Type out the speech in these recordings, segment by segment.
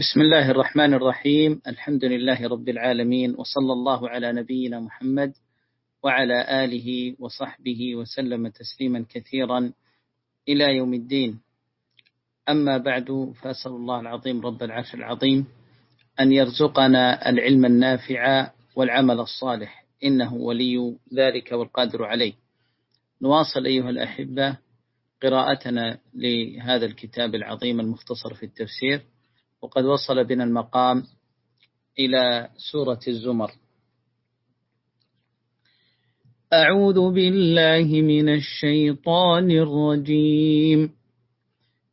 بسم الله الرحمن الرحيم الحمد لله رب العالمين وصلى الله على نبينا محمد وعلى آله وصحبه وسلم تسليما كثيرا إلى يوم الدين أما بعد فأسأل الله العظيم رب العرش العظيم أن يرزقنا العلم النافع والعمل الصالح إنه ولي ذلك والقادر عليه نواصل أيها الأحبة قراءتنا لهذا الكتاب العظيم المختصر في التفسير وقد وصل بنا المقام إلى سورة الزمر. أعوذ بالله من الشيطان الرجيم.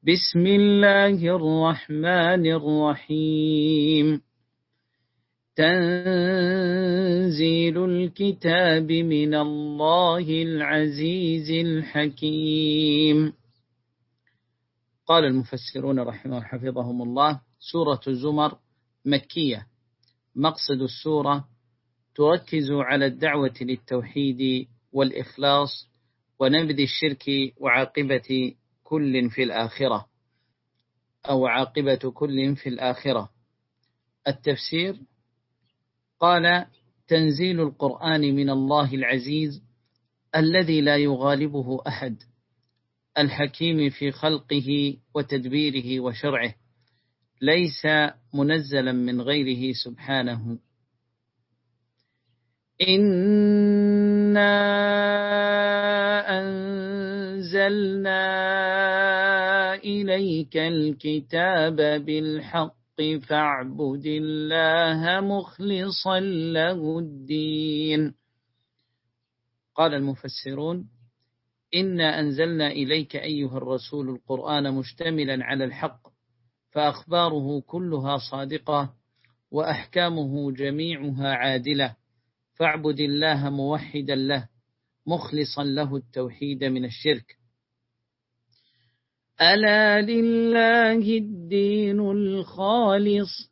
بسم الله الرحمن الرحيم. تنزيل الكتاب من الله العزيز الحكيم. قال المفسرون رحمه حفظهم الله سورة الزمر مكية. مقصد السورة تركز على الدعوة للتوحيد والإخلاص ونبذ الشرك وعاقبة كل في الآخرة. أو عاقبة كل في الآخرة. التفسير قال تنزيل القرآن من الله العزيز الذي لا يغالبه أحد الحكيم في خلقه وتدبيره وشرعه. ليس منزلا من غيره سبحانه. إنا أنزلنا إليك الكتاب بالحق فاعبد الله مخلصا له الدين. قال المفسرون إنا أنزلنا إليك أيها الرسول القرآن مشتملا على الحق. فأخباره كلها صادقة وأحكامه جميعها عادلة. فاعبد الله موحدا له مخلصا له التوحيد من الشرك. ألا لله الدين الخالص؟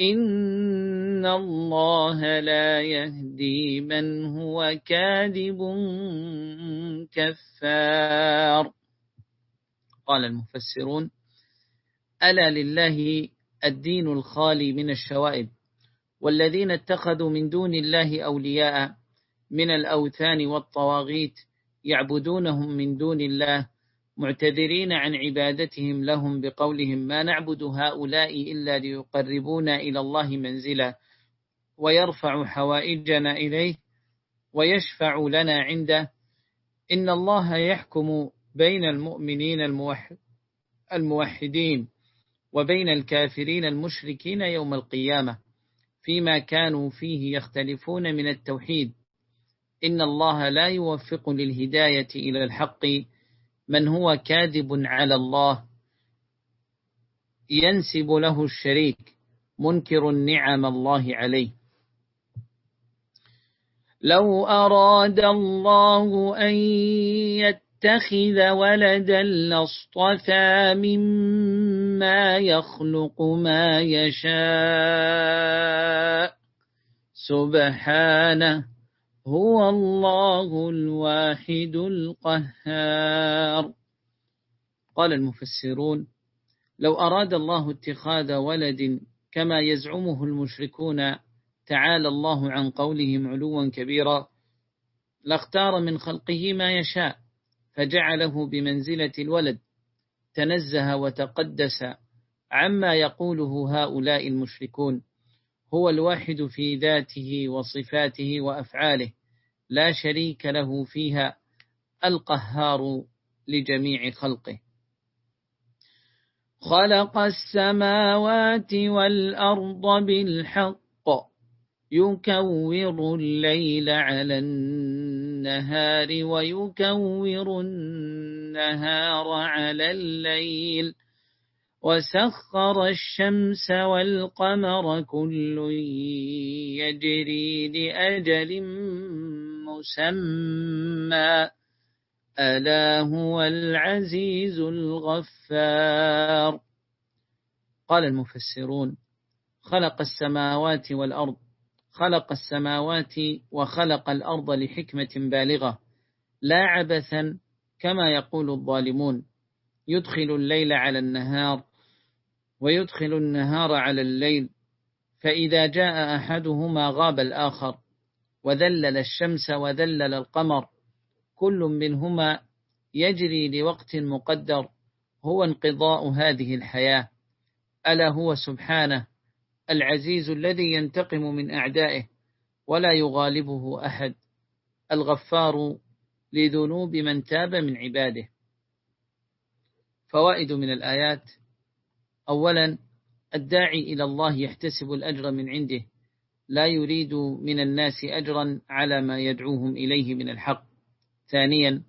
إن الله لا يهدي من هو كاذب كفار. قال المفسرون ألا لله الدين الخالي من الشوائب والذين اتخذوا من دون الله أولياء من الأوثان والطواغيت يعبدونهم من دون الله معتذرين عن عبادتهم لهم بقولهم ما نعبد هؤلاء إلا ليقربونا إلى الله منزلا ويرفع حوائجنا إليه ويشفع لنا عنده. إن الله يحكم بين المؤمنين الموحدين وبين الكافرين المشركين يوم القيامة فيما كانوا فيه يختلفون من التوحيد. إن الله لا يوفق للهداية إلى الحق من هو كاذب على الله ينسب له الشريك منكر نعم الله عليه. لو أراد الله أن يتخذ ولدا لاصطفى مما يخلق ما يشاء. سبحانه هو الله الواحد القهار. قال المفسرون لو أراد الله اتخاذ ولد كما يزعمه المشركون تعالى الله عن قولهم علوا كبيرا لاختار من خلقه ما يشاء فجعله بمنزلة الولد تنزه وتقدس عما يقوله هؤلاء المشركون هو الواحد في ذاته وصفاته وأفعاله. لا شريك له فيها القهار لجميع خلقه. خلق السماوات والأرض بالحق يكور الليل على النهار ويكور النهار على الليل. وسخر الشمس والقمر كل يجري لأجل مسمى ألا هو العزيز الغفار قال المفسرون خلق السماوات والأرض خلق السماوات وخلق الأرض لحكمة بالغة لا عبثا كما يقول الظالمون يدخل الليل على النهار ويدخل النهار على الليل فإذا جاء أحدهما غاب الآخر وذلل الشمس وذلل القمر كل منهما يجري لوقت مقدر هو انقضاء هذه الحياة. ألا هو سبحانه العزيز الذي ينتقم من أعدائه ولا يغالبه أحد الغفار لذنوب من تاب من عباده. فوائد من الآيات. أولا الداعي إلى الله يحتسب الأجر من عنده. لا يريد من الناس أجرا على ما يدعوهم إليه من الحق. ثانيا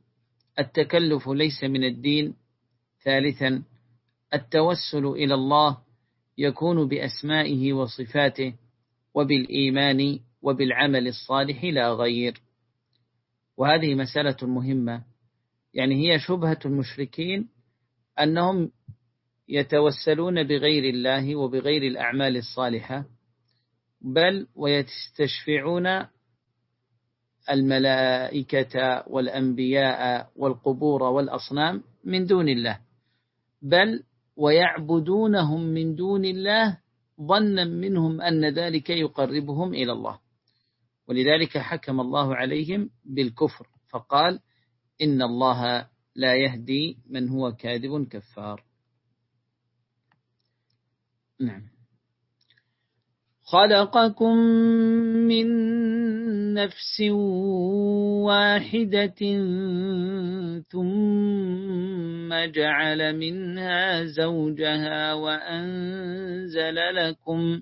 التكلف ليس من الدين. ثالثا التوسل إلى الله يكون بأسمائه وصفاته وبالإيمان وبالعمل الصالح لا غير. وهذه مسألة مهمة يعني هي شبهة المشركين أنهم يتوسلون بغير الله وبغير الأعمال الصالحة بل ويستشفعون الملائكة والأنبياء والقبور والأصنام من دون الله. بل ويعبدونهم من دون الله ظنا منهم أن ذلك يقربهم إلى الله. ولذلك حكم الله عليهم بالكفر فقال إن الله لا يهدي من هو كاذب كفار. نعم. خلقكم من نفس واحدة ثم جعل منها زوجها وأنزل لكم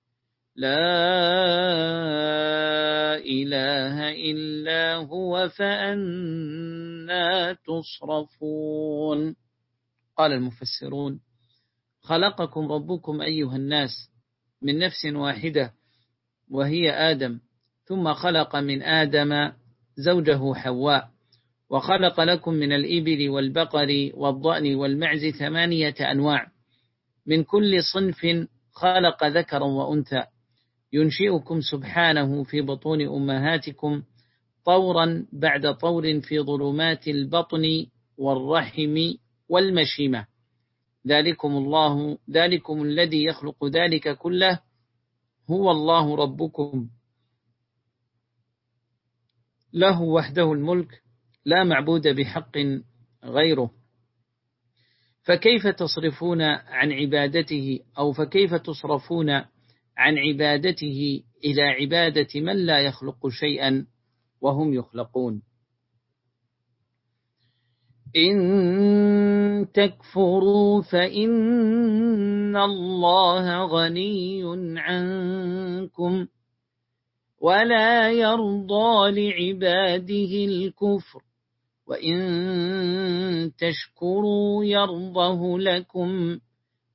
لا إله إلا هو فأنا تصرفون. قال المفسرون خلقكم ربكم أيها الناس من نفس واحدة وهي آدم ثم خلق من آدم زوجه حواء وخلق لكم من الإبل والبقر والضأن والمعز ثمانية أنواع من كل صنف خلق ذكرا وأنثى. ينشئكم سبحانه في بطون أمهاتكم طورا بعد طور في ظلمات البطن والرحم والمشيمة. ذلكم الله ذلكم الذي يخلق ذلك كله. هو الله ربكم. له وحده الملك لا معبود بحق غيره. فكيف تصرفون عن عبادته أو فكيف تصرفون عن عبادته إلى عبادة من لا يخلق شيئا وهم يخلقون. إن تكفروا فإن الله غني عنكم ولا يرضى لعباده الكفر وإن تشكروا يرضه لكم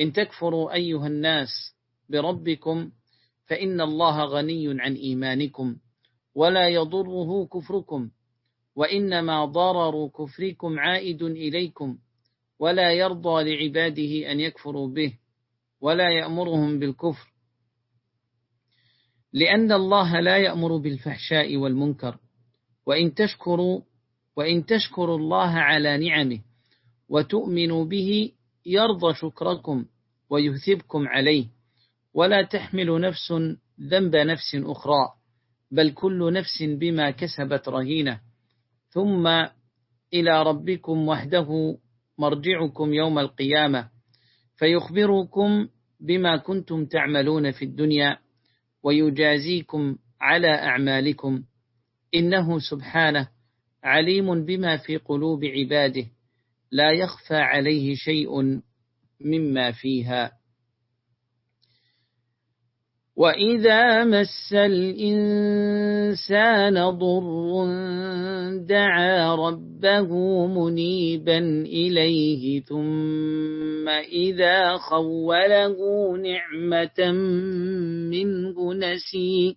إن تكفروا أيها الناس بربكم فإن الله غني عن إيمانكم ولا يضره كفركم وإنما ضرر كفركم عائد إليكم ولا يرضى لعباده أن يكفروا به ولا يأمرهم بالكفر لأن الله لا يأمر بالفحشاء والمنكر وإن تشكروا وإن تشكروا الله على نعمه وتؤمنوا به يرضى شكركم ويثبكم عليه ولا تحمل نفس ذنب نفس أخرى بل كل نفس بما كسبت رهينة. ثم إلى ربكم وحده مرجعكم يوم القيامة فيخبركم بما كنتم تعملون في الدنيا ويجازيكم على أعمالكم. إنه سبحانه عليم بما في قلوب عباده. لا يخفى عليه شيء مما فيها. وإذا مس الإنسان ضر دعا ربه منيبا إليه ثم إذا خوله نعمة منه نسي.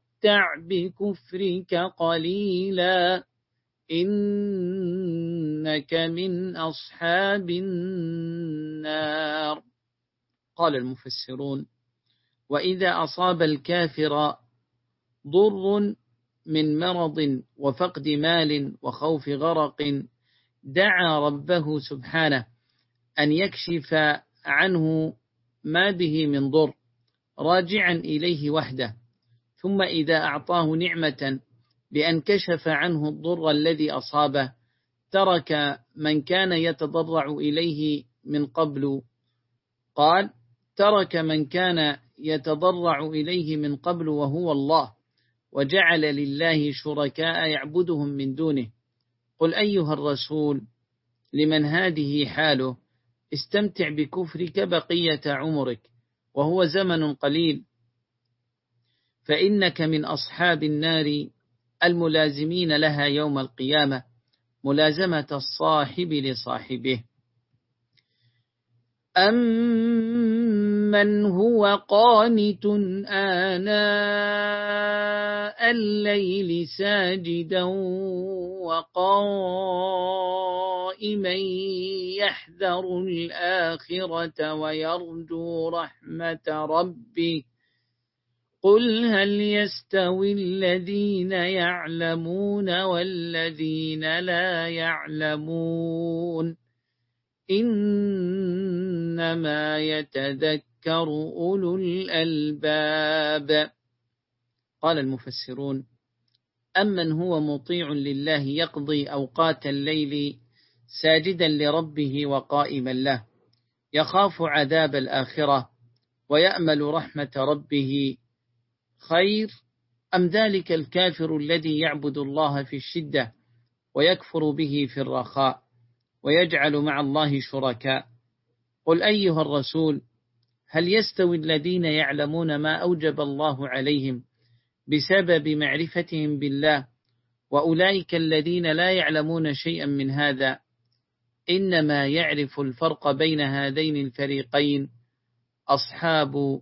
تمتع بكفرك قليلا. إنك من أصحاب النار. قال المفسرون وإذا أصاب الكافر ضر من مرض وفقد مال وخوف غرق دعا ربه سبحانه أن يكشف عنه ما به من ضر راجعا إليه وحده. ثم إذا أعطاه نعمة بأن كشف عنه الضر الذي أصابه ترك من كان يتضرع إليه من قبل. قال ترك من كان يتضرع إليه من قبل وهو الله وجعل لله شركاء يعبدهم من دونه. قل أيها الرسول لمن هذه حاله؟ استمتع بكفرك بقية عمرك وهو زمن قليل. فإنك من أصحاب النار الملازمين لها يوم القيامة ملازمة الصاحب لصاحبه. أمن هو قانت آناء الليل ساجدا وقائما يحذر الآخرة ويرجو رحمة ربه. قل هل يستوي الذين يعلمون والذين لا يعلمون إنما يتذكر أولو الألباب قال المفسرون أمن هو مطيع لله يقضي أوقات الليل ساجدا لربه وقائما له يخاف عذاب الآخرة ويأمل رحمة ربه خير أم ذلك الكافر الذي يعبد الله في الشدة ويكفر به في الرخاء ويجعل مع الله شركاء؟ قل أيها الرسول هل يستوي الذين يعلمون ما أوجب الله عليهم بسبب معرفتهم بالله وأولئك الذين لا يعلمون شيئا من هذا؟ إنما يعرف الفرق بين هذين الفريقين أصحاب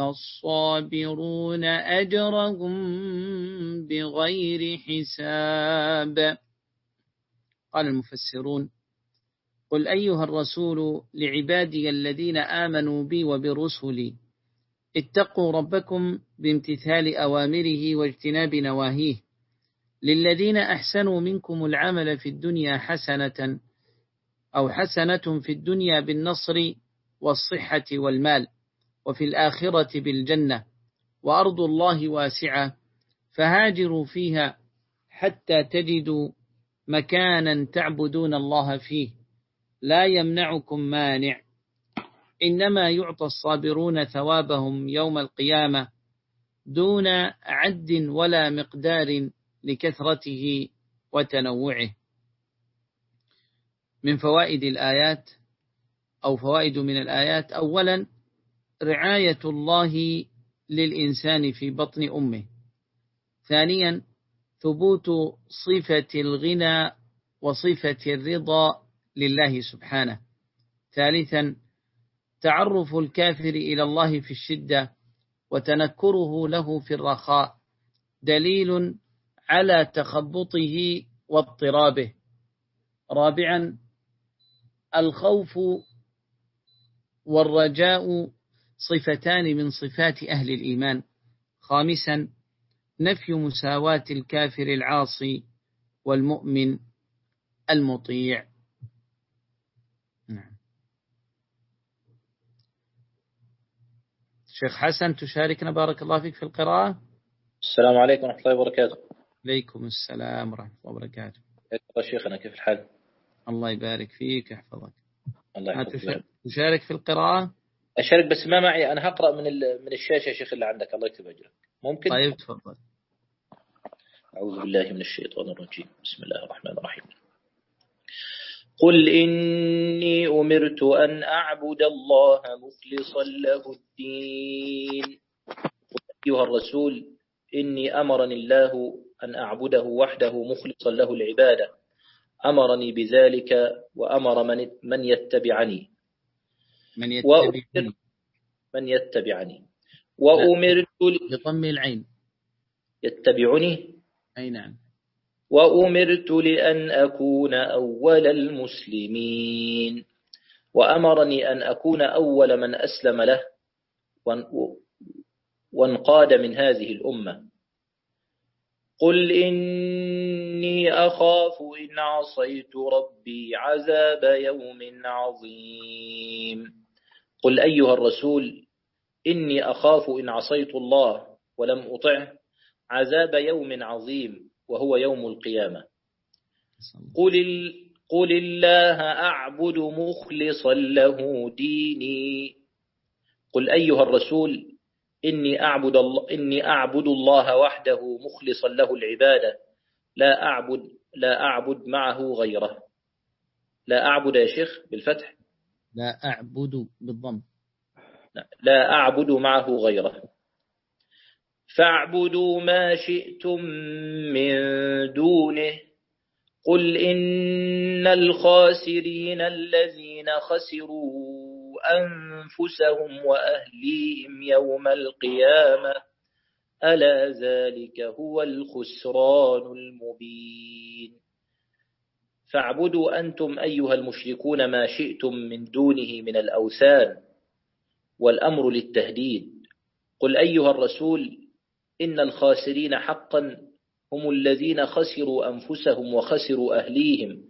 الصابرون أجرهم بغير حساب. قال المفسرون قل أيها الرسول لعبادي الذين آمنوا بي وبرسلي اتقوا ربكم بامتثال أوامره واجتناب نواهيه للذين أحسنوا منكم العمل في الدنيا حسنة أو حسنة في الدنيا بالنصر والصحة والمال. وفي الآخرة بالجنة وأرض الله واسعة فهاجروا فيها حتى تجدوا مكانا تعبدون الله فيه. لا يمنعكم مانع. إنما يعطى الصابرون ثوابهم يوم القيامة دون عد ولا مقدار لكثرته وتنوعه. من فوائد الآيات أو فوائد من الآيات أولا رعاية الله للإنسان في بطن أمه. ثانيا ثبوت صفة الغنى وصفة الرضا لله سبحانه. ثالثا تعرف الكافر إلى الله في الشدة وتنكره له في الرخاء. دليل على تخبطه واضطرابه. رابعا الخوف والرجاء صفتان من صفات أهل الإيمان. خامسا نفي مساواة الكافر العاصي والمؤمن المطيع. نعم. شيخ حسن تشاركنا بارك الله فيك في القراءة؟ السلام عليكم ورحمة الله وبركاته. عليكم السلام ورحمة الله وبركاته. شيخنا كيف الحال؟ الله يبارك فيك يحفظك. الله يحفظك. تشارك في القراءة؟ أشارك بس ما معي أنا هقرأ من من الشاشة يا شيخ اللي عندك الله يكتب أجرك. ممكن؟ طيب تفضل. أعوذ بالله من الشيطان الرجيم. بسم الله الرحمن الرحيم. قل إني أمرت أن أعبد الله مخلصا له الدين. أيها الرسول إني أمرني الله أن أعبده وحده مخلصا له العبادة. أمرني بذلك وأمر من من يتبعني. من يتبعني. من يتبعني. وأمرت بضم العين. يتبعني؟ أي نعم. وأمرت لأن أكون أول المسلمين. وأمرني أن أكون أول من أسلم له وانقاد من هذه الأمة. قل إني أخاف إن عصيت ربي عذاب يوم عظيم. قل أيها الرسول إني أخاف إن عصيت الله ولم أطعه عذاب يوم عظيم وهو يوم القيامة. قل, قل الله أعبد مخلصا له ديني. قل أيها الرسول إني أعبد الله إني أعبد الله وحده مخلصا له العبادة. لا أعبد لا أعبد معه غيره. لا أعبد يا شيخ بالفتح. لا أعبد بالضم. لا أعبد معه غيره. فاعبدوا ما شئتم من دونه. قل إن الخاسرين الذين خسروا أنفسهم وأهليهم يوم القيامة ألا ذلك هو الخسران المبين فاعبدوا أنتم أيها المشركون ما شئتم من دونه من الأوثان والأمر للتهديد قل أيها الرسول إن الخاسرين حقا هم الذين خسروا أنفسهم وخسروا أهليهم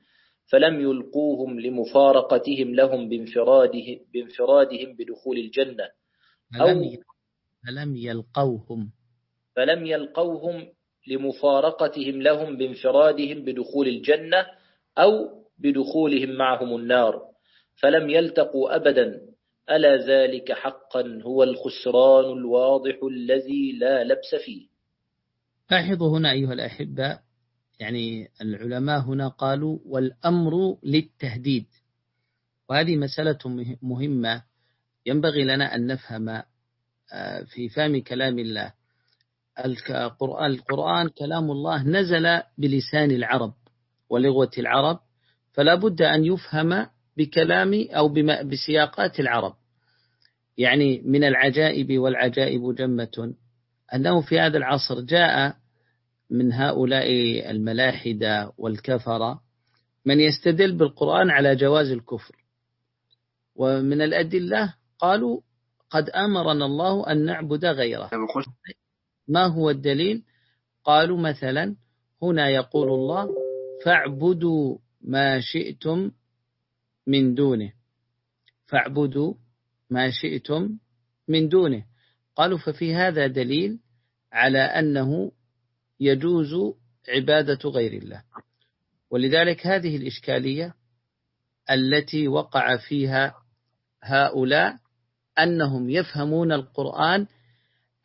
فلم يلقوهم لمفارقتهم لهم بانفرادهم, بانفرادهم بدخول الجنة أو فلم يلقوهم فلم يلقوهم لمفارقتهم لهم بانفرادهم بدخول الجنة أو بدخولهم معهم النار فلم يلتقوا أبدا. ألا ذلك حقا هو الخسران الواضح الذي لا لبس فيه. لاحظوا هنا أيها الأحبة يعني العلماء هنا قالوا والأمر للتهديد. وهذه مسألة مهمة. ينبغي لنا أن نفهم آه، في فهم كلام الله. القرآن, كلام الله نزل بلسان العرب ولغة العرب فلا بد أن يفهم بكلام أو بسياقات العرب. يعني من العجائب والعجائب جمة. أنه في هذا العصر جاء من هؤلاء الملاحدة والكفرة من يستدل بالقرآن على جواز الكفر. ومن الأدلة قالوا قد أمرنا الله أن نعبد غيره. ما هو الدليل؟ قالوا مثلا هنا يقول الله فاعبدوا ما شئتم من دونه. فاعبدوا ما شئتم من دونه. قالوا ففي هذا دليل على أنه يجوز عبادة غير الله. ولذلك هذه الإشكالية التي وقع فيها هؤلاء أنهم يفهمون القرآن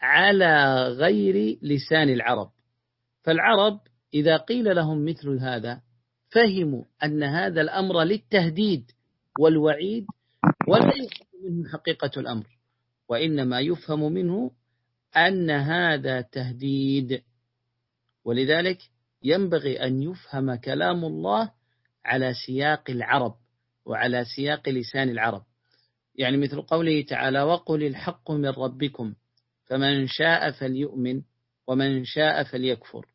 على غير لسان العرب. فالعرب إذا قيل لهم مثل هذا فهموا أن هذا الأمر للتهديد والوعيد ولا يفهم منه حقيقة الأمر وإنما يفهم منه أن هذا تهديد. ولذلك ينبغي أن يفهم كلام الله على سياق العرب وعلى سياق لسان العرب. يعني مثل قوله تعالى وقل الحق من ربكم فمن شاء فليؤمن ومن شاء فليكفر.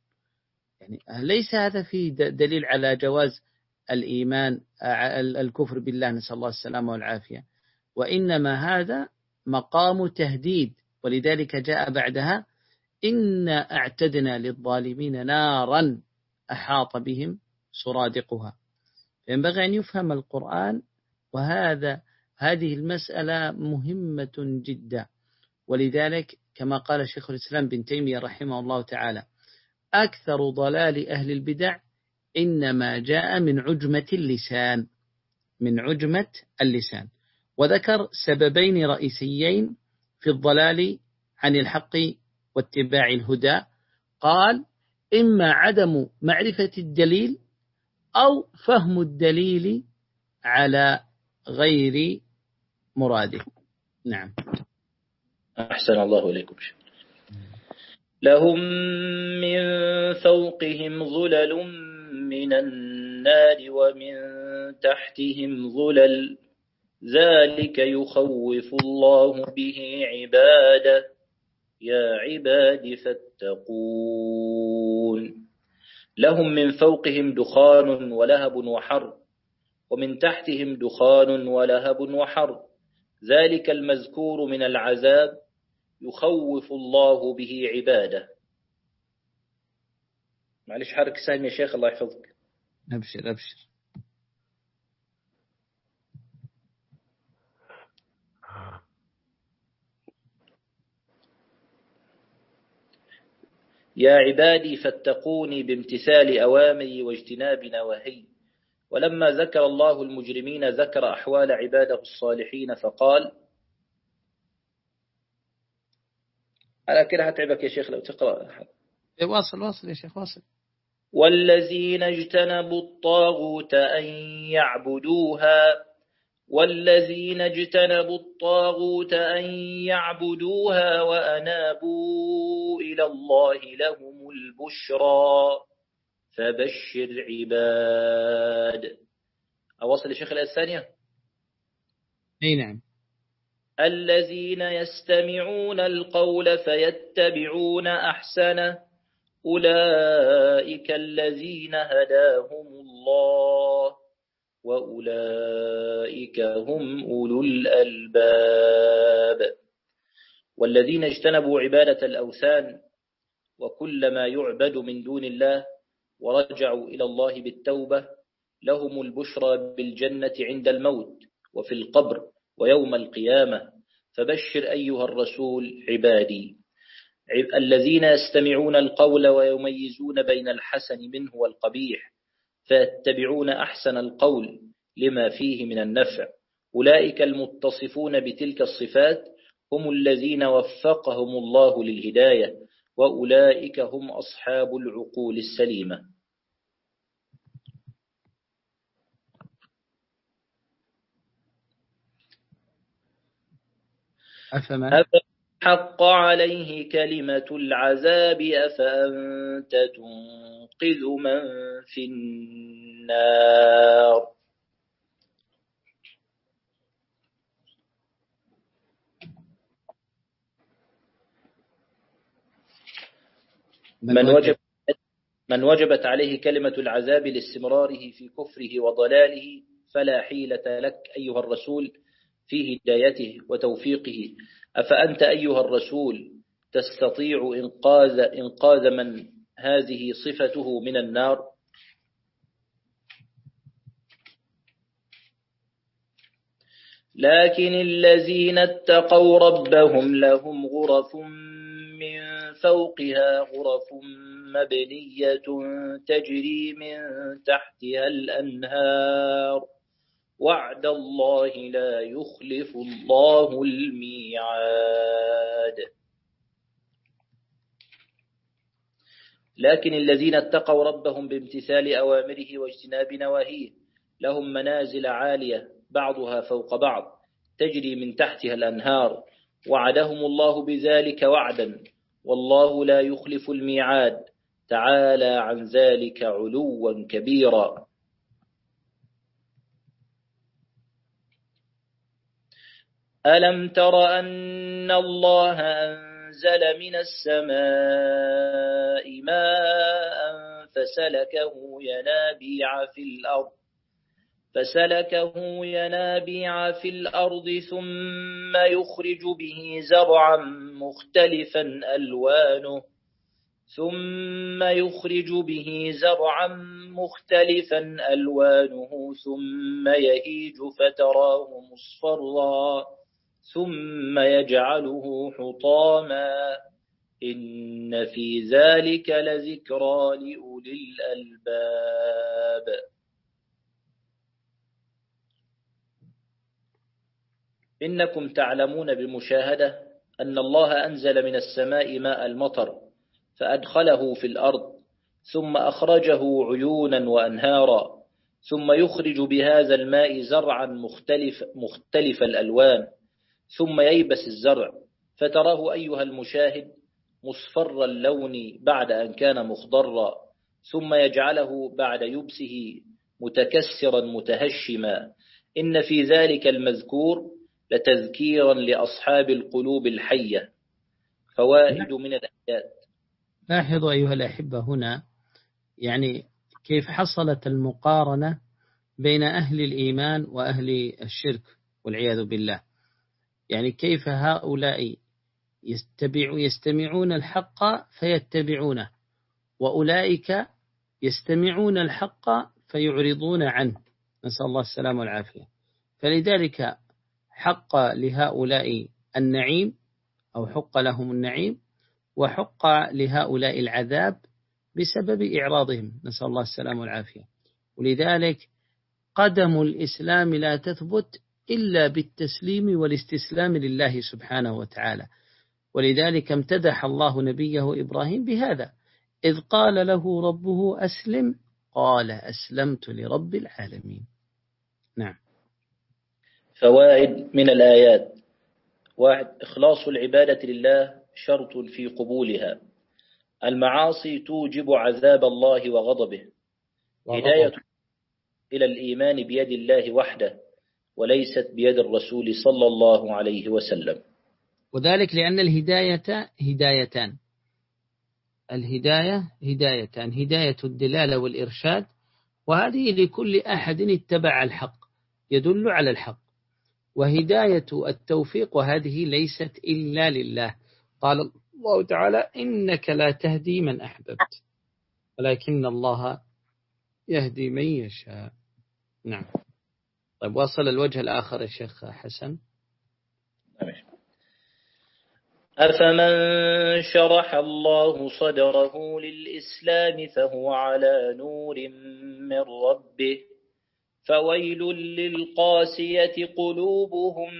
يعني ليس هذا فيه دليل على جواز الإيمان الكفر بالله نسأل الله السلامة والعافية. وإنما هذا مقام تهديد ولذلك جاء بعدها إنا أعتدنا للظالمين نارا أحاط بهم سرادقها. ينبغي أن يفهم القرآن وهذا هذه المسألة مهمة جدا. ولذلك كما قال شيخ الإسلام بن تيمية رحمه الله تعالى أكثر ضلال أهل البدع إنما جاء من عجمة اللسان من عجمة اللسان. وذكر سببين رئيسيين في الضلال عن الحق واتباع الهدى. قال إما عدم معرفة الدليل أو فهم الدليل على غير مراده. نعم. أحسن الله إليكم. لهم من فوقهم ظلل من النار ومن تحتهم ظلل. ذلك يخوف الله به عباده. يا عباد فاتقون. لهم من فوقهم دخان ولهب وحر. ومن تحتهم دخان ولهب وحر. ذلك المذكور من العذاب. يخوف الله به عباده. معلش حرك سامي يا شيخ الله يحفظك. أبشر أبشر. يا عبادي فاتقوني بامتثال أوامري واجتناب نواهي. ولما ذكر الله المجرمين ذكر أحوال عباده الصالحين فقال على كده هتعبك يا شيخ لو تقرأ إيه، واصل واصل يا شيخ واصل. والذين اجتنبوا الطاغوت أن يعبدوها والذين اجتنبوا الطاغوت أن يعبدوها وأنابوا إلى الله لهم البشرى. فبشر عباد. أوصل الآية الثانية؟ أي نعم. الذين يستمعون القول فيتبعون أحسنه أولئك الذين هداهم الله وأولئك هم أولو الألباب. والذين اجتنبوا عبادة الأوثان وكل ما يعبد من دون الله ورجعوا إلى الله بالتوبة لهم البشرى بالجنة عند الموت وفي القبر ويوم القيامة. فبشر أيها الرسول عبادي. الذين يستمعون القول ويميزون بين الحسن منه والقبيح فيتبعون أحسن القول لما فيه من النفع. أولئك المتصفون بتلك الصفات هم الذين وفقهم الله للهداية وأولئك هم أصحاب العقول السليمة. أفمن حق عليه كلمة العذاب أفأنت تنقذ من في النار؟ من وجب؟ من وجبت عليه كلمة العذاب لاستمراره في كفره وضلاله فلا حيلة لك أيها الرسول. في هدايته وتوفيقه. أفأنت أيها الرسول تستطيع إنقاذ, إنقاذ من هذه صفته من النار؟ لكن الذين اتقوا ربهم لهم غرف من فوقها غرف مبنية تجري من تحتها الأنهار. وعد الله لا يخلف الله الميعاد. لكن الذين اتقوا ربهم بامتثال أوامره واجتناب نواهيه لهم منازل عالية بعضها فوق بعض تجري من تحتها الأنهار. وعدهم الله بذلك وعدا والله لا يخلف الميعاد. تعالى عن ذلك علوا كبيرا. ألم تر أن الله أنزل من السماء ماء فسلكه ينابيع في الأرض فسلكه ينابيع في الأرض ثم يخرج به زرعا مختلفا ألوانه ثم يخرج به زرعا مختلفا ألوانه ثم يهيج فتراه مصفرا. ثم يجعله حطاما. إن في ذلك لذكرى لأولي الألباب. إنكم تعلمون بمشاهدة أن الله أنزل من السماء ماء المطر فأدخله في الأرض ثم أخرجه عيونا وأنهارا ثم يخرج بهذا الماء زرعا مختلف, مختلف الألوان. ثم ييبس الزرع فتراه أيها المشاهد مصفر اللون بعد أن كان مخضرا ثم يجعله بعد يبسه متكسرا متهشما. إن في ذلك المذكور لتذكيرا لأصحاب القلوب الحية. فوائد من الآيات. لاحظوا أيها الأحبة هنا يعني كيف حصلت المقارنة بين أهل الإيمان وأهل الشرك والعياذ بالله. يعني كيف هؤلاء يستبع يستمعون الحق فيتبعونه وأولئك يستمعون الحق فيعرضون عنه. نسأل الله السلامة والعافية. فلذلك حق لهؤلاء النعيم أو حق لهم النعيم وحق لهؤلاء العذاب بسبب إعراضهم. نسأل الله السلامة والعافية. ولذلك قدم الإسلام لا تثبت إلا بالتسليم والاستسلام لله سبحانه وتعالى. ولذلك امتدح الله نبيه إبراهيم بهذا. إذ قال له ربه أسلم قال أسلمت لرب العالمين. نعم. فوائد من الآيات. واحد إخلاص العبادة لله شرط في قبولها. المعاصي توجب عذاب الله وغضبه. هداية إلى الإيمان بيد الله وحده. وليست بيد الرسول صلى الله عليه وسلم. وذلك لأن الهداية هدايتان. الهداية هدايتان هداية الدلالة والإرشاد وهذه لكل أحد اتبع الحق يدل على الحق. وهداية التوفيق وهذه ليست إلا لله. قال الله تعالى إنك لا تهدي من أحببت ولكن الله يهدي من يشاء. نعم. طيب وصل الوجه الآخر يا شيخ حسن. أفمن شرح الله صدره للإسلام فهو على نور من ربه فويل للقاسية قلوبهم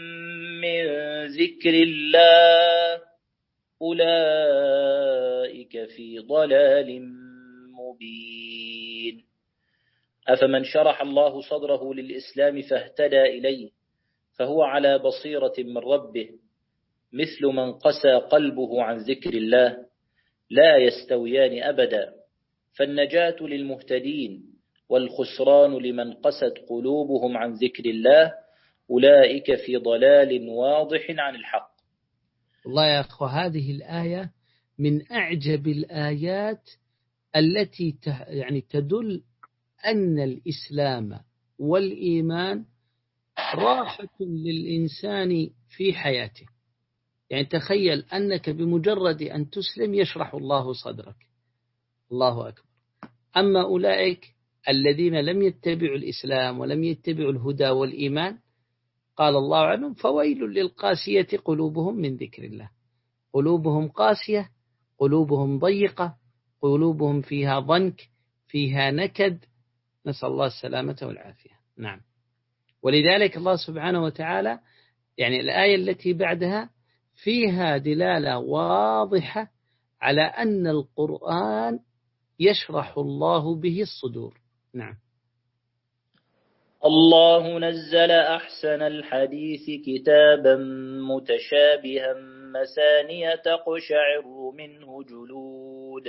من ذكر الله أولئك في ضلال مبين. أفمن شرح الله صدره للإسلام فاهتدى إليه فهو على بصيرة من ربه مثل من قسى قلبه عن ذكر الله لا يستويان أبدا فالنجاة للمهتدين والخسران لمن قست قلوبهم عن ذكر الله أولئك في ضلال واضح عن الحق. والله يا أخوة هذه الآية من أعجب الآيات التي يعني تدل أن الإسلام والإيمان راحة للإنسان في حياته. يعني تخيل أنك بمجرد أن تسلم يشرح الله صدرك. الله أكبر. أما أولئك الذين لم يتبعوا الإسلام ولم يتبعوا الهدى والإيمان قال الله عنهم فويل للقاسية قلوبهم من ذكر الله. قلوبهم قاسية قلوبهم ضيقة قلوبهم فيها ضنك فيها نكد نسأل الله السلامة والعافية. نعم. ولذلك الله سبحانه وتعالى يعني الآية التي بعدها فيها دلالة واضحة على أن القرآن يشرح الله به الصدور. نعم. الله نزل أحسن الحديث كتابا متشابها مثانية تقشعر منه جلود.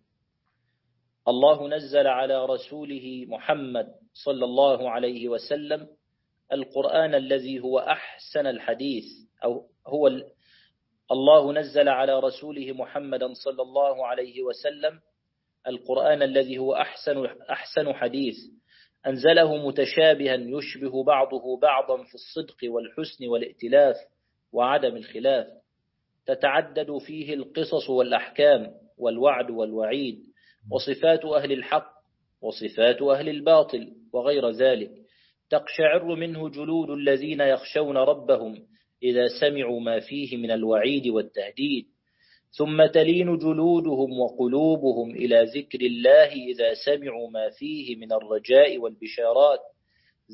الله نزل على رسوله محمد صلى الله عليه وسلم القرآن الذي هو أحسن الحديث أو هو الله نزل على رسوله محمدا صلى الله عليه وسلم القرآن الذي هو أحسن, أحسن حديث. أنزله متشابها يشبه بعضه بعضا في الصدق والحسن والائتلاف وعدم الخلاف. تتعدد فيه القصص والأحكام والوعد والوعيد. وصفات أهل الحق وصفات أهل الباطل وغير ذلك. تقشعر منه جلود الذين يخشون ربهم إذا سمعوا ما فيه من الوعيد والتهديد. ثم تلين جلودهم وقلوبهم إلى ذكر الله إذا سمعوا ما فيه من الرجاء والبشارات.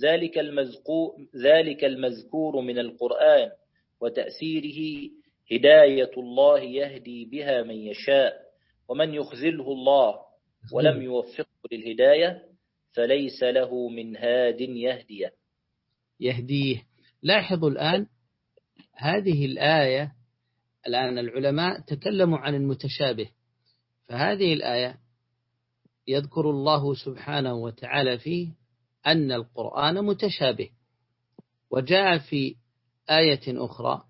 ذلك المذكور, ذلك المذكور من القرآن وتأثيره هداية الله يهدي بها من يشاء. ومن يخذله الله ولم يوفقه للهداية فليس له من هاد يهديه يهديه. لاحظوا الآن هذه الآية الآن العلماء تكلموا عن المتشابه. فهذه الآية يذكر الله سبحانه وتعالى فيه أن القرآن متشابه. وجاء في آية أخرى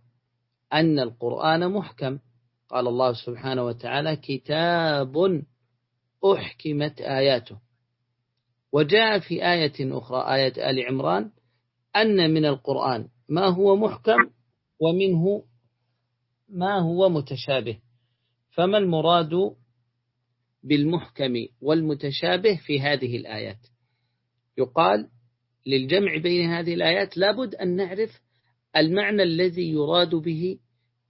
أن القرآن محكم. قال الله سبحانه وتعالى كتاب أحكمت آياته. وجاء في آية أخرى آية آل عمران أن من القرآن ما هو محكم ومنه ما هو متشابه. فما المراد بالمحكم والمتشابه في هذه الآيات؟ يقال للجمع بين هذه الآيات لابد أن نعرف المعنى الذي يراد به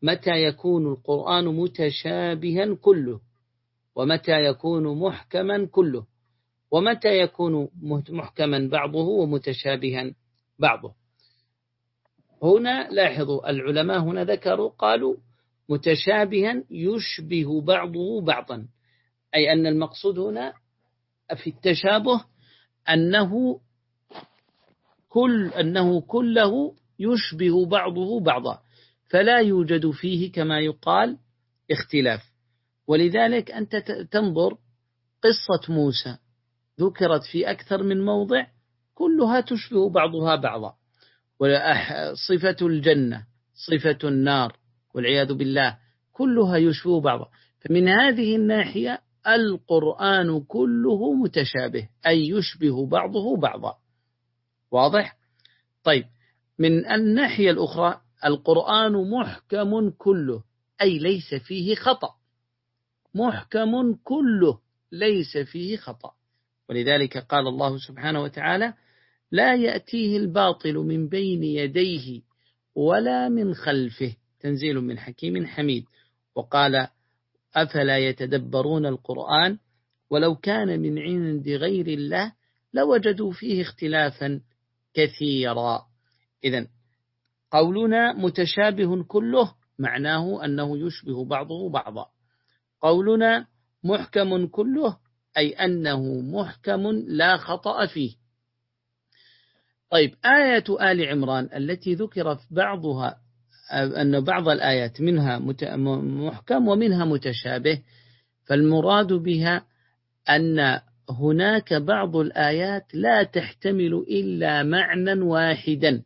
متى يكون القرآن متشابها كله؟ ومتى يكون محكما كله؟ ومتى يكون محكما بعضه ومتشابها بعضه؟ هنا لاحظوا العلماء هنا ذكروا قالوا متشابها يشبه بعضه بعضا أي أن المقصود هنا في التشابه أنه كل أنه كله يشبه بعضه بعضا. فلا يوجد فيه كما يقال اختلاف. ولذلك أنت تنظر قصة موسى. ذكرت في أكثر من موضع كلها تشبه بعضها بعضا. وصفة الجنة صفة النار والعياذ بالله كلها يشبه بعضها فمن هذه الناحية القرآن كله متشابه أي يشبه بعضه بعضا. واضح؟ طيب من الناحية الأخرى القرآن محكم كله أي ليس فيه خطأ. محكم كله ليس فيه خطأ. ولذلك قال الله سبحانه وتعالى لا يأتيه الباطل من بين يديه ولا من خلفه. تنزيل من حكيم حميد. وقال أفلا يتدبرون القرآن؟ ولو كان من عند غير الله لوجدوا فيه اختلافا كثيرا. إذا قولنا متشابه كله معناه أنه يشبه بعضه بعضا. قولنا محكم كله أي أنه محكم لا خطأ فيه. طيب آية آل عمران التي ذكر بعضها أن بعض الآيات منها محكم ومنها متشابه فالمراد بها أن هناك بعض الآيات لا تحتمل إلا معنى واحدا.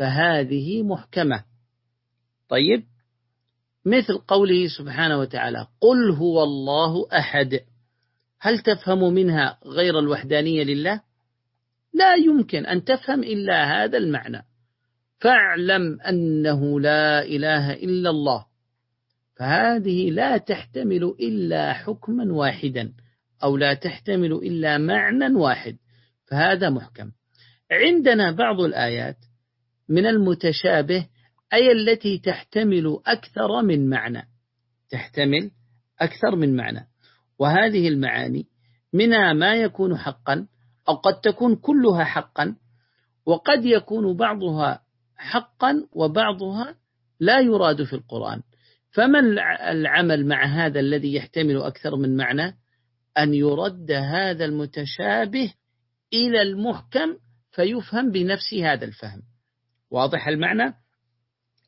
فهذه محكمة. طيب مثل قوله سبحانه وتعالى قل هو الله أحد. هل تفهم منها غير الوحدانية لله؟ لا يمكن أن تفهم إلا هذا المعنى. فاعلم أنه لا إله إلا الله. فهذه لا تحتمل إلا حكما واحدا أو لا تحتمل إلا معنى واحد. فهذا محكم. عندنا بعض الآيات من المتشابه أي التي تحتمل أكثر من معنى. تحتمل أكثر من معنى. وهذه المعاني منها ما يكون حقا أو قد تكون كلها حقا وقد يكون بعضها حقا وبعضها لا يراد في القرآن. فما العمل مع هذا الذي يحتمل أكثر من معنى؟ أن يرد هذا المتشابه إلى المحكم فيفهم بنفس هذا الفهم. واضح المعنى؟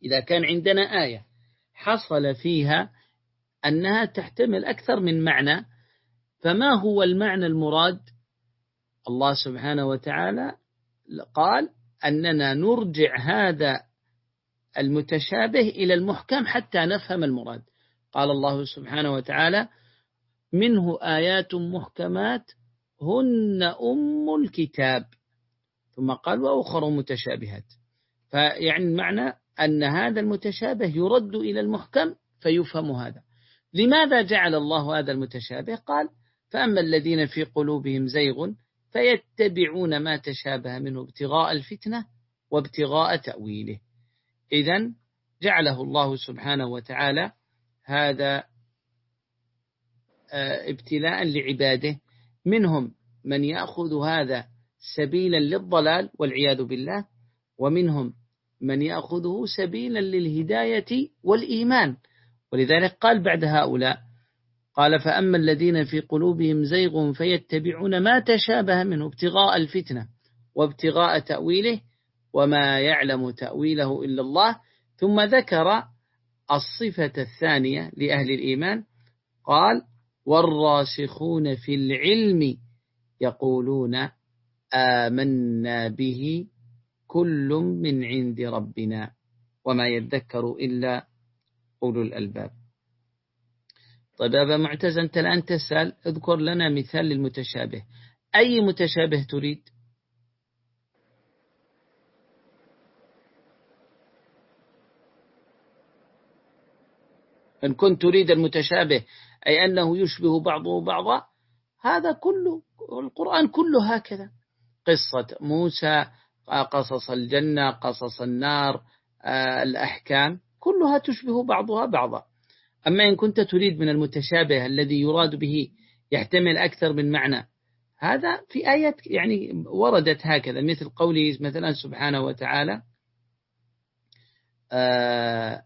إذا كان عندنا آية حصل فيها أنها تحتمل أكثر من معنى فما هو المعنى المراد؟ الله سبحانه وتعالى قال أننا نرجع هذا المتشابه إلى المحكم حتى نفهم المراد. قال الله سبحانه وتعالى منه آيات محكمات هن أم الكتاب. ثم قال وأخر متشابهات. فيعني المعنى أن هذا المتشابه يرد إلى المحكم فيفهم هذا. لماذا جعل الله هذا المتشابه؟ قال فأما الذين في قلوبهم زيغ فيتبعون ما تشابه منه ابتغاء الفتنة وابتغاء تأويله. إذا جعله الله سبحانه وتعالى هذا آه، ابتلاء لعباده. منهم من يأخذ هذا سبيلا للضلال والعياذ بالله ومنهم من يأخذه سبيلا للهداية والإيمان. ولذلك قال بعد هؤلاء قال فأما الذين في قلوبهم زيغ فيتبعون ما تشابه منه ابتغاء الفتنة وابتغاء تأويله وما يعلم تأويله إلا الله. ثم ذكر الصفة الثانية لأهل الإيمان قال والراسخون في العلم يقولون آمنا به كل من عند ربنا وما يذكر إلا أولو الألباب. طيب أبا معتز أنت الآن تسأل اذكر لنا مثال للمتشابه. أي متشابه تريد؟ إن كنت تريد المتشابه أي أنه يشبه بعضه بعضا هذا كله القرآن كله هكذا. قصة موسى قصص الجنة قصص النار آه، الأحكام كلها تشبه بعضها بعضا. أما إن كنت تريد من المتشابه الذي يراد به يحتمل أكثر من معنى هذا في آيات يعني وردت هكذا مثل قوله مثلا سبحانه وتعالى آه،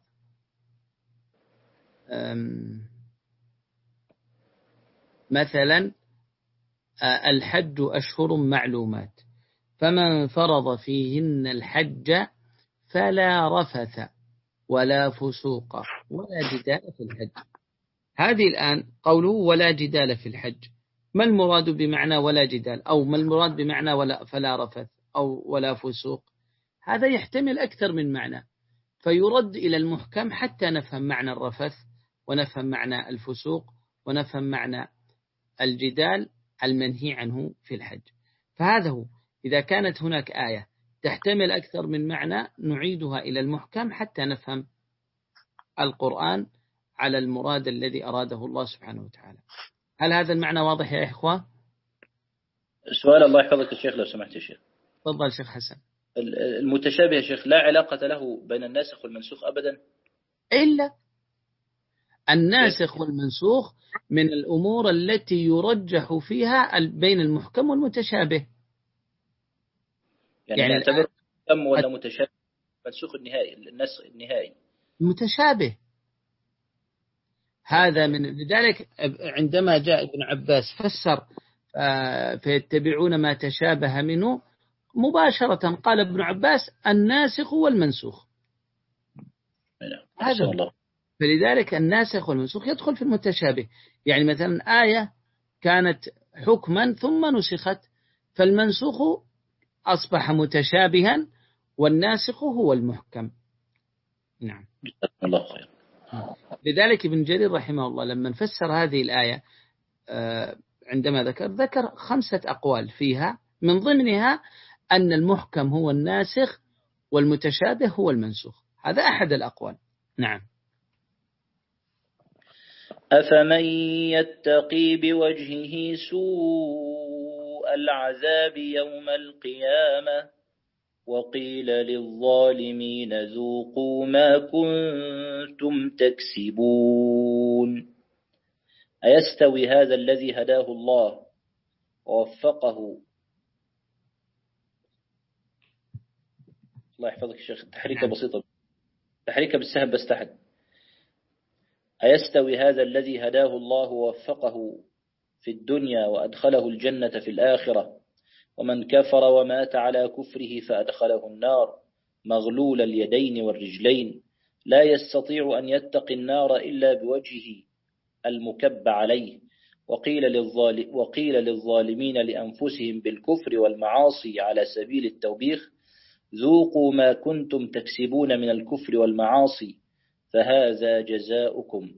مثلا آه، الحج أشهر معلومات. فمن فرض فيهن الحج فلا رفث ولا فسوق ولا جدال في الحج. هذه الآن قوله ولا جدال في الحج. ما المراد بمعنى ولا جدال؟ أو ما المراد بمعنى ولا فلا رفث أو ولا فسوق؟ هذا يحتمل أكثر من معنى. فيرد إلى المحكم حتى نفهم معنى الرفث ونفهم معنى الفسوق ونفهم معنى الجدال المنهي عنه في الحج. فهذا هو. إذا كانت هناك آية تحتمل أكثر من معنى نعيدها إلى المحكم حتى نفهم القرآن على المراد الذي أراده الله سبحانه وتعالى. هل هذا المعنى واضح يا إخوة؟ سؤال الله يحفظك الشيخ لو سمحت يا شيخ. تفضل شيخ حسن. المتشابه يا شيخ لا علاقة له بين الناسخ والمنسوخ أبدا؟ إلا الناسخ والمنسوخ من الأمور التي يرجح فيها بين المحكم والمتشابه. يعني, يعني محكم ولا متشابه؟ منسوخ النهائي النسخ النهائي. متشابه. هذا من لذلك عندما جاء ابن عباس فسر آه، فيتبعون ما تشابه منه مباشرة قال ابن عباس الناسخ والمنسوخ. نعم. هذا الله. فلذلك الناسخ والمنسوخ يدخل في المتشابه. يعني مثلا آية كانت حكما ثم نسخت فالمنسوخ أصبح متشابها والناسخ هو المحكم. نعم. الله خير. لذلك ابن جرير رحمه الله لما فسر هذه الآية آه، عندما ذكر ذكر خمسة أقوال فيها من ضمنها أن المحكم هو الناسخ والمتشابه هو المنسوخ. هذا أحد الأقوال. نعم. أفمن يتقي بوجهه سوء العذاب يوم القيامة وقيل للظالمين ذوقوا ما كنتم تكسبون أيستوي هذا الذي هداه الله ووفقه الله يحفظك الشيخ تحريكة نعم. بسيطة. تحريكة بالسهم بس تحت. أيستوي هذا الذي هداه الله ووفقه في الدنيا وأدخله الجنة في الآخرة؟ ومن كفر ومات على كفره فأدخله النار مغلول اليدين والرجلين. لا يستطيع أن يتقي النار إلا بوجهه المكب عليه. وقيل, للظال وقيل للظالمين لأنفسهم بالكفر والمعاصي على سبيل التوبيخ ذوقوا ما كنتم تكسبون من الكفر والمعاصي. فهذا جزاؤكم.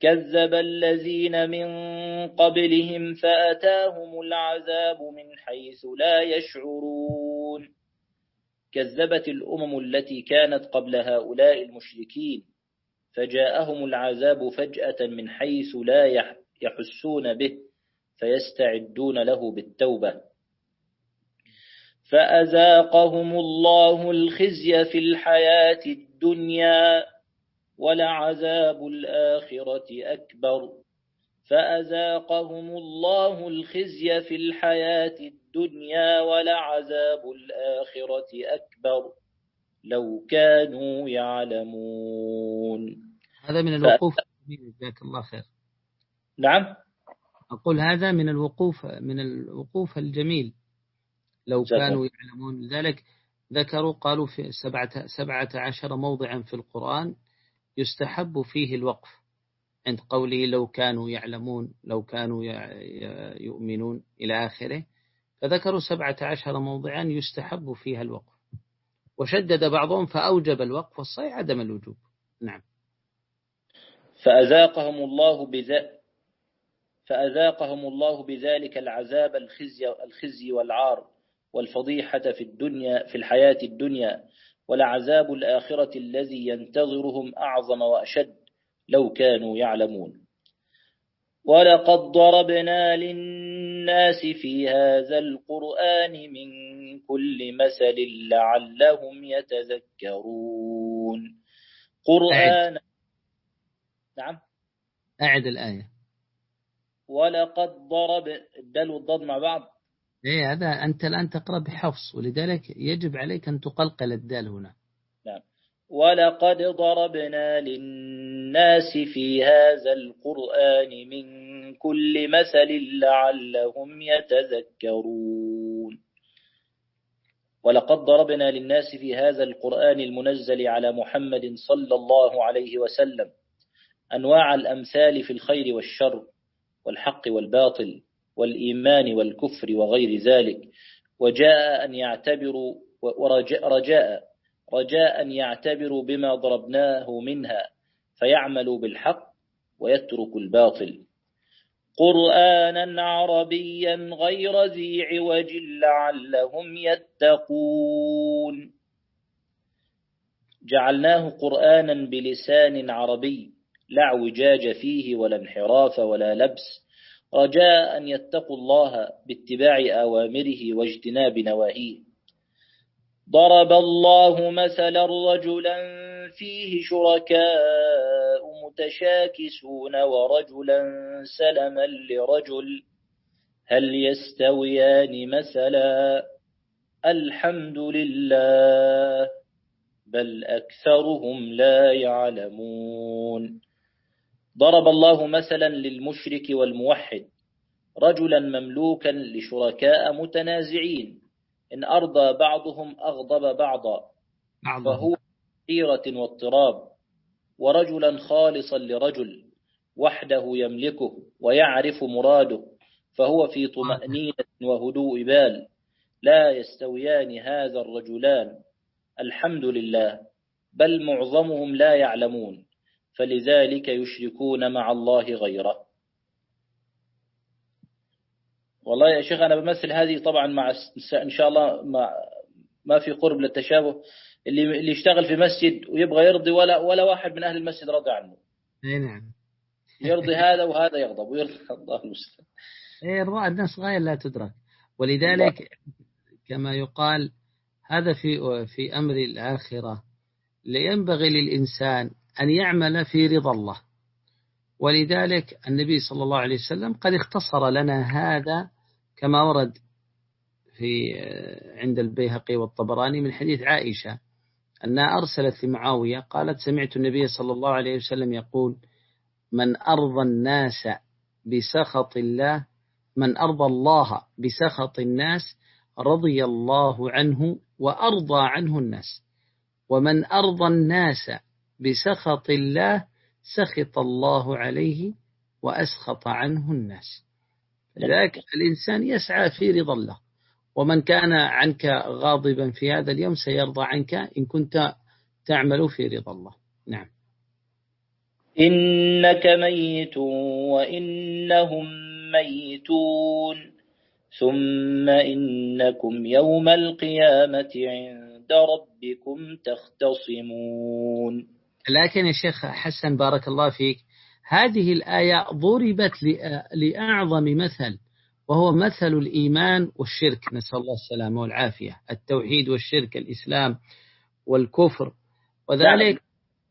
كذب الذين من قبلهم فأتاهم العذاب من حيث لا يشعرون. كذبت الأمم التي كانت قبل هؤلاء المشركين فجاءهم العذاب فجأة من حيث لا يحسون به فيستعدون له بالتوبة. فأذاقهم الله الخزي في الحياة الدنيا ولعذاب الآخرة أكبر. فأذاقهم الله الخزي في الحياة الدنيا ولعذاب الآخرة أكبر. لو كانوا يعلمون. هذا من الوقوف. جزاك الله خير. نعم. أقول هذا من الوقوف من الوقوف الجميل. لو كانوا يعلمون لذلك ذكروا قالوا في سبعة, سبعة عشر موضعا في القرآن يستحب فيه الوقف عند قوله لو كانوا يعلمون لو كانوا يؤمنون إلى آخره. فذكروا سبعة عشر موضعا يستحب فيها الوقف. وشدد بعضهم فأوجب الوقف والصحيح عدم الوجوب. نعم. فأذاقهم الله بذا فأذاقهم الله بذلك العذاب الخزي, الخزي والعار. والفضيحة في الدنيا في الحياة الدنيا ولعذاب الآخرة الذي ينتظرهم أعظم وأشد لو كانوا يعلمون. ولقد ضربنا للناس في هذا القرآن من كل مثل لعلهم يتذكرون. قرآن أعد. نعم. أعد الآية. ولقد ضرب الدل والضاد مع بعض. إيه هذا أنت الآن تقرأ بحفص ولذلك يجب عليك أن تقلقل الدال هنا. نعم. ولقد ضربنا للناس في هذا القرآن من كل مثل لعلهم يتذكرون. ولقد ضربنا للناس في هذا القرآن المنزل على محمد صلى الله عليه وسلم أنواع الأمثال في الخير والشر والحق والباطل. والإيمان والكفر وغير ذلك وجاء أن يعتبروا ورجاء رجاء رجاء أن يعتبروا بما ضربناه منها فيعملوا بالحق ويترك الباطل. قرآنا عربيا غير ذي عوج لعلهم يتقون. جعلناه قرآنا بلسان عربي لا اعوجاج فيه ولا انحراف ولا لبس رجاء أن يتقوا الله باتباع أوامره واجتناب نواهيه. ضرب الله مثلا رجلا فيه شركاء متشاكسون ورجلا سلما لرجل. هل يستويان مثلا؟ الحمد لله بل أكثرهم لا يعلمون. ضرب الله مثلا للمشرك والموحد رجلا مملوكا لشركاء متنازعين إن أرضى بعضهم أغضب بعضا فهو حيرة واضطراب ورجلا خالصا لرجل وحده يملكه ويعرف مراده فهو في طمأنينة وهدوء بال لا يستويان هذا الرجلان الحمد لله بل معظمهم لا يعلمون. فلذلك يشركون مع الله غيره. والله يا شيخ أنا بمثل هذه طبعا مع إن شاء الله مع ما في قرب للتشابه. اللي اللي يشتغل في مسجد ويبغى يرضي ولا ولا واحد من أهل المسجد راضي عنه. أي نعم. يرضي هذا وهذا يغضب ويرضي الله المستعان. أي ارضاء الناس غاية لا تدرك. ولذلك كما يقال هذا في في أمر الآخرة. لينبغي للإنسان أن يعمل في رضا الله. ولذلك النبي صلى الله عليه وسلم قد اختصر لنا هذا كما ورد في عند البيهقي والطبراني من حديث عائشة. أنها أرسلت لمعاوية قالت سمعت النبي صلى الله عليه وسلم يقول من أرضى الناس بسخط الله من أرضى الله بسخط الناس رضي الله عنه وأرضى عنه الناس. ومن أرضى الناس بسخط الله سخط الله عليه وأسخط عنه الناس. لذلك الإنسان يسعى في رضا الله. ومن كان عنك غاضبا في هذا اليوم سيرضى عنك إن كنت تعمل في رضا الله. نعم. إنك ميت وإنهم ميتون. ثم إنكم يوم القيامة عند ربكم تختصمون. لكن يا شيخ حسن بارك الله فيك هذه الآية ضربت لأعظم مثل وهو مثل الإيمان والشرك. نسأل الله السلامة والعافية التوحيد والشرك الإسلام والكفر. وذلك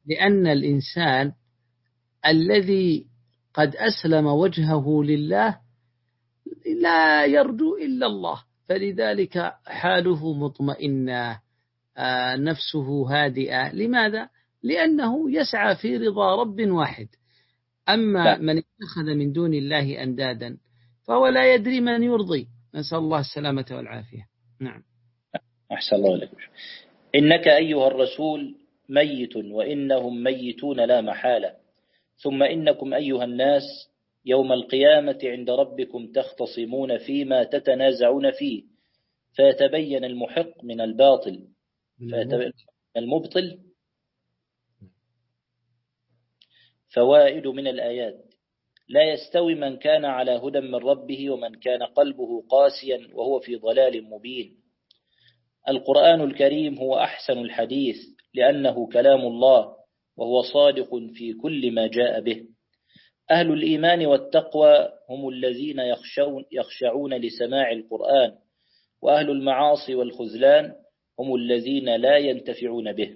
لأن الإنسان الذي قد أسلم وجهه لله لا يرجو إلا الله فلذلك حاله مطمئنة آه، نفسه هادئة. لماذا؟ لأنه يسعى في رضا رب واحد. أما من اتخذ من دون الله أندادا فهو لا يدري من يرضي. نسأل الله السلامة والعافية. نعم. أحسن الله لك إنك أيها الرسول ميت وإنهم ميتون لا محالة. ثم إنكم أيها الناس يوم القيامة عند ربكم تختصمون فيما تتنازعون فيه. فيتبين المحق من الباطل. فيتبين المبطل فوائد من الآيات. لا يستوي من كان على هدى من ربه ومن كان قلبه قاسيا وهو في ضلال مبين. القرآن الكريم هو أحسن الحديث لأنه كلام الله وهو صادق في كل ما جاء به. أهل الإيمان والتقوى هم الذين يخشون, يخشعون لسماع القرآن وأهل المعاصي والخذلان هم الذين لا ينتفعون به.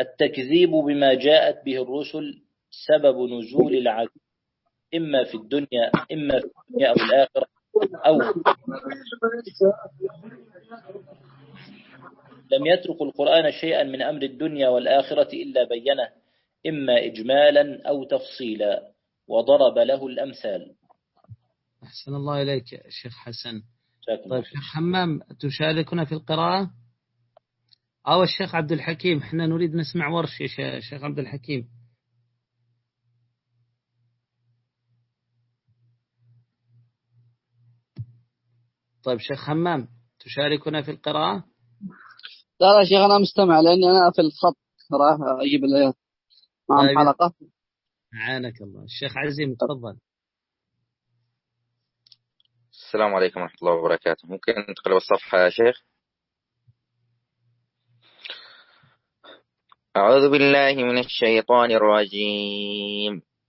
التكذيب بما جاءت به الرسل سبب نزول العذاب إما في الدنيا إما في الدنيا أو الآخرة أو لم يترك القرآن شيئا من أمر الدنيا والآخرة إلا بينه إما إجمالا أو تفصيلا وضرب له الأمثال. أحسن الله إليك شيخ حسن. طيب شيخ حمام تشاركنا في القراءة؟ أو الشيخ عبد الحكيم إحنا نريد نسمع ورش يا شيخ عبد الحكيم. طيب شيخ حمام تشاركنا في القراءة؟ لا لا شيخ أنا مستمع لأني أنا في الخط راح أجيب معهم طيب. حلقة. عانك الله. الشيخ عزيم تفضل. السلام عليكم ورحمة الله وبركاته. ممكن تقلب الصفحة يا شيخ؟ أعوذ بالله من الشيطان الرجيم.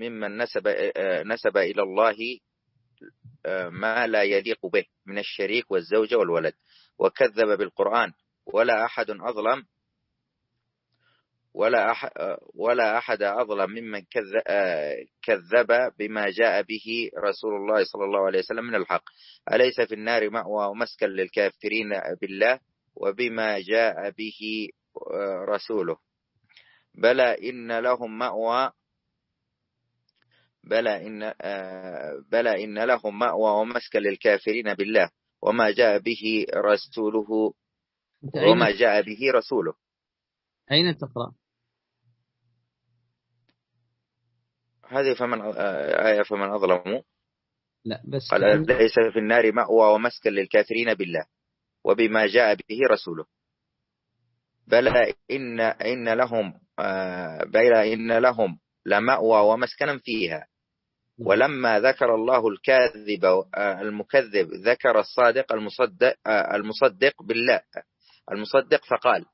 ممن نسب نسب إلى الله ما لا يليق به من الشريك والزوجة والولد. وكذب بالقرآن. ولا أحد أظلم ولا أحد, ولا أحد أظلم ممن كذب بما جاء به رسول الله صلى الله عليه وسلم من الحق. أليس في النار مأوى ومسكن للكافرين بالله وبما جاء به آه، رسوله؟ بلى إن لهم مأوى بلى إن آه، بلى إن لهم مأوى ومسكن للكافرين بالله. وما جاء به رسوله وما جاء به رسوله. أين تقرأ؟ هذه فمن آه، آية فمن أظلم. لا بس قال ليس في النار مأوى ومسكن للكافرين بالله. وبما جاء به رسوله. بلى إن إن لهم آه، بلى إن لهم لمأوى ومسكنا فيها. ولما ذكر الله الكاذب آه، المكذب ذكر الصادق المصدق آه، المصدق بالله المصدق فقال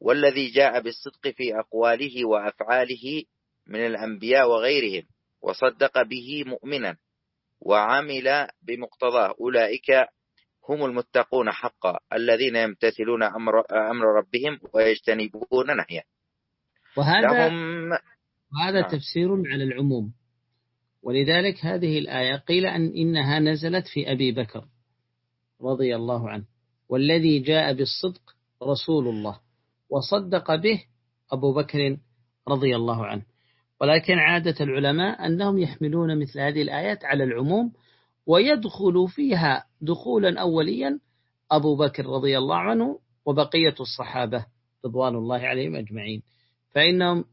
والذي جاء بالصدق في أقواله وأفعاله من الأنبياء وغيرهم وصدق به مؤمنا وعمل بمقتضاه أولئك هم المتقون حقا الذين يمتثلون أمر, أمر ربهم ويجتنبون نهيه وهذا لهم وهذا نعم. تفسير على العموم ولذلك هذه الآية قيل أن إنها نزلت في أبي بكر رضي الله عنه والذي جاء بالصدق رسول الله وصدق به أبو بكر رضي الله عنه. ولكن عادة العلماء أنهم يحملون مثل هذه الآيات على العموم ويدخل فيها دخولا أوليا أبو بكر رضي الله عنه وبقية الصحابة رضوان الله عليهم أجمعين. فإنهم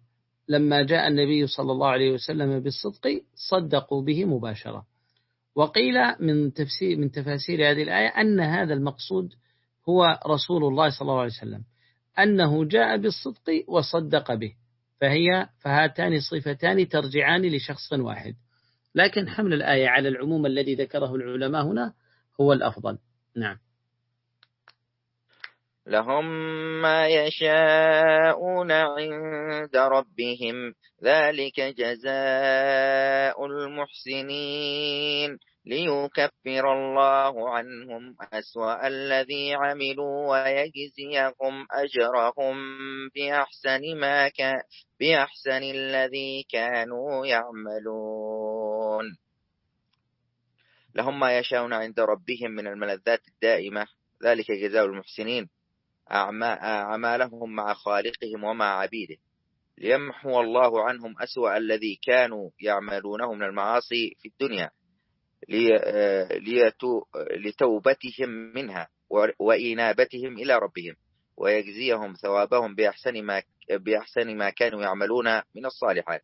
لما جاء النبي صلى الله عليه وسلم بالصدق صدقوا به مباشرة. وقيل من تفسير من تفاسير هذه الآية أن هذا المقصود هو رسول الله صلى الله عليه وسلم. أنه جاء بالصدق وصدق به. فهي فهاتان صفتان ترجعان لشخص واحد. لكن حمل الآية على العموم الذي ذكره العلماء هنا هو الأفضل. نعم. لهم ما يشاءون عند ربهم. ذلك جزاء المحسنين. ليكفر الله عنهم أسوأ الذي عملوا ويجزيهم أجرهم بأحسن ما كان بأحسن الذي كانوا يعملون. لهم ما يشاءون عند ربهم من الملذات الدائمة. ذلك جزاء المحسنين. أعمالهم مع خالقهم ومع عبيده. ليمحو الله عنهم أسوأ الذي كانوا يعملونه من المعاصي في الدنيا. لتوبتهم منها وإنابتهم إلى ربهم. ويجزيهم ثوابهم بأحسن ما, بأحسن ما كانوا يعملون من الصالحات.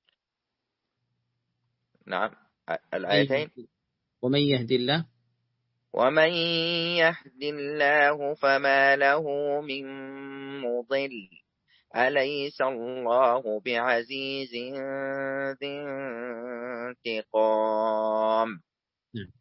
نعم. الآيتين. ومن يهد الله؟ ومن يهد الله فما له من مضل. أليس الله بعزيز ذي انتقام؟ نعم.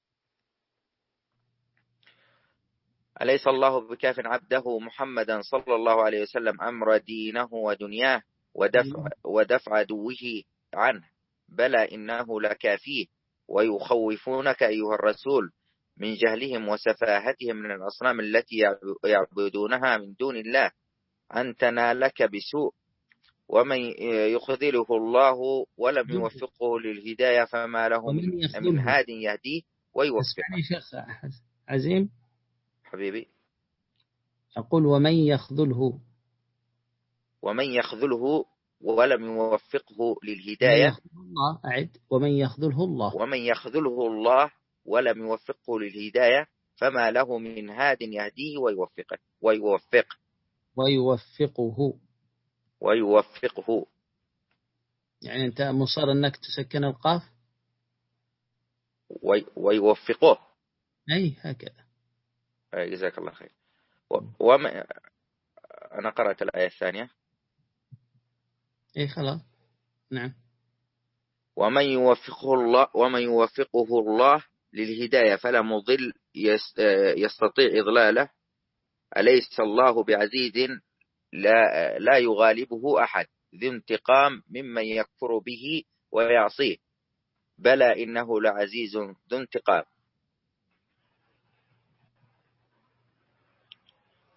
أليس الله بكاف عبده محمدا صلى الله عليه وسلم أمر دينه ودنياه ودفع, نعم. ودفع عدوه عنه؟ بلى إنه لكافيه ويخوفونك أيها الرسول من جهلهم وسفاهتهم من الأصنام التي يعبدونها من دون الله. أن تنالك بسوء. ومن يخذله الله ولم يوفقه للهداية فما له من هاد يهديه ويوفقه. شيخ عزيم. حبيبي. أقول ومن يخذله. ومن يخذله ولم يوفقه للهداية. الله أعد. ومن يخذله الله. ومن يخذله الله ولم يوفقه للهداية فما له من هاد يهديه ويوفقه ويوفقه ويوفقه. ويوفقه. يعني أنت مصر أنك تسكن القاف؟ وي ويوفقه. أي هكذا. جزاك الله خير. وما أنا قرأت الآية الثانية. أي خلاص. نعم. ومن يوفقه الله ومن يوفقه الله للهداية فلا مضل يستطيع إضلاله. أليس الله بعزيز؟ لا, لا يغالبه أحد. ذي انتقام ممن يكفر به ويعصيه. بلى إنه لعزيز ذو انتقام.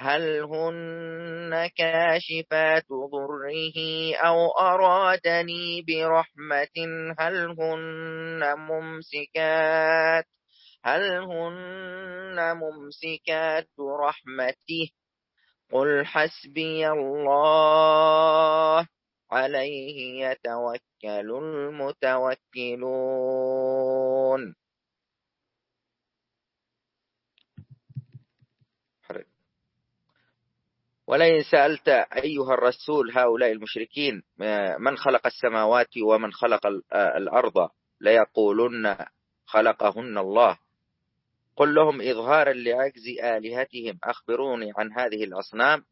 هل هن كاشفات ضره أو أرادني برحمة؟ هل هن ممسكات؟ هل هن ممسكات رحمته قل حسبي الله عليه يتوكل المتوكلون. ولئن سألت أيها الرسول هؤلاء المشركين من خلق السماوات ومن خلق الأرض ليقولن خلقهن الله. قل لهم إظهارا لعجز آلهتهم أخبروني عن هذه الأصنام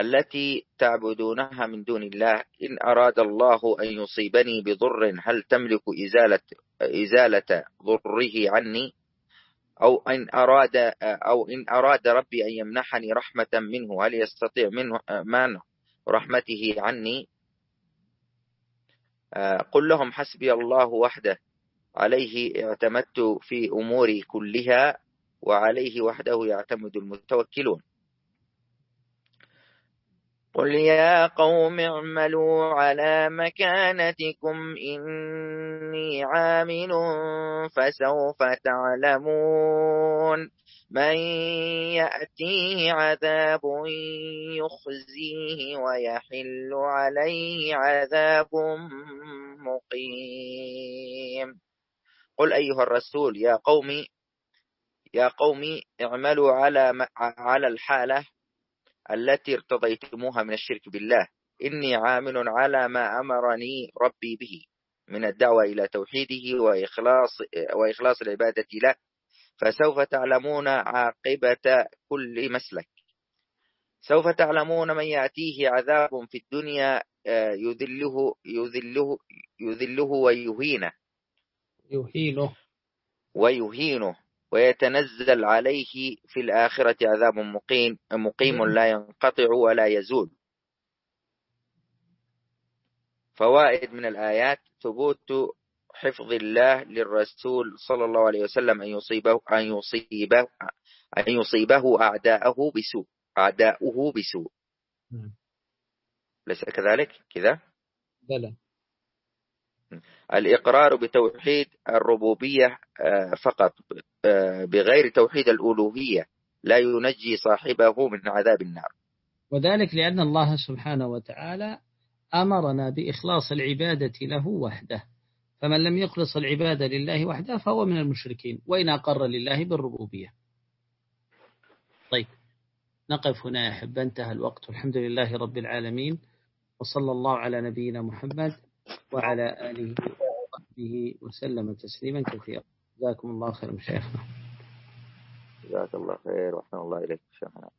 التي تعبدونها من دون الله. إن أراد الله أن يصيبني بضر هل تملك إزالة, إزالة ضره عني؟ أو إن أراد أو إن أراد ربي أن يمنحني رحمة منه هل يستطيع منه من رحمته عني؟ قل لهم حسبي الله وحده عليه اعتمدت في أموري كلها وعليه وحده يعتمد المتوكلون. قل يا قوم اعملوا على مكانتكم إني عامل فسوف تعلمون من يأتيه عذاب يخزيه ويحل عليه عذاب مقيم قل أيها الرسول يا قوم يا قوم اعملوا على على الحالة التي ارتضيتموها من الشرك بالله. إني عامل على ما أمرني ربي به من الدعوة إلى توحيده وإخلاص, وإخلاص العبادة له. فسوف تعلمون عاقبة كل مسلك. سوف تعلمون من يأتيه عذاب في الدنيا آه، يذله يذله يذله ويهينه. يهينه. ويهينه. ويتنزل عليه في الآخرة عذاب مقيم مقيم لا ينقطع ولا يزول. فوائد من الآيات ثبوت حفظ الله للرسول صلى الله عليه وسلم أن يصيبه أن يصيبه أن يصيبه أعداءه بسوء أعداؤه بسوء. ليس كذلك؟ كذا؟ بلى الإقرار بتوحيد الربوبية آه، فقط آه، بغير توحيد الألوهية لا ينجي صاحبه من عذاب النار. وذلك لأن الله سبحانه وتعالى أمرنا بإخلاص العبادة له وحده. فمن لم يخلص العبادة لله وحده فهو من المشركين وإن أقر لله بالربوبية. طيب نقف هنا يا حب انتهى الوقت والحمد لله رب العالمين وصلى الله على نبينا محمد وعلى آله وصحبه وسلم تسليما كثيرا. جزاكم الله خير مشايخنا جزاك الله خير وحسن الله إليك شيخنا.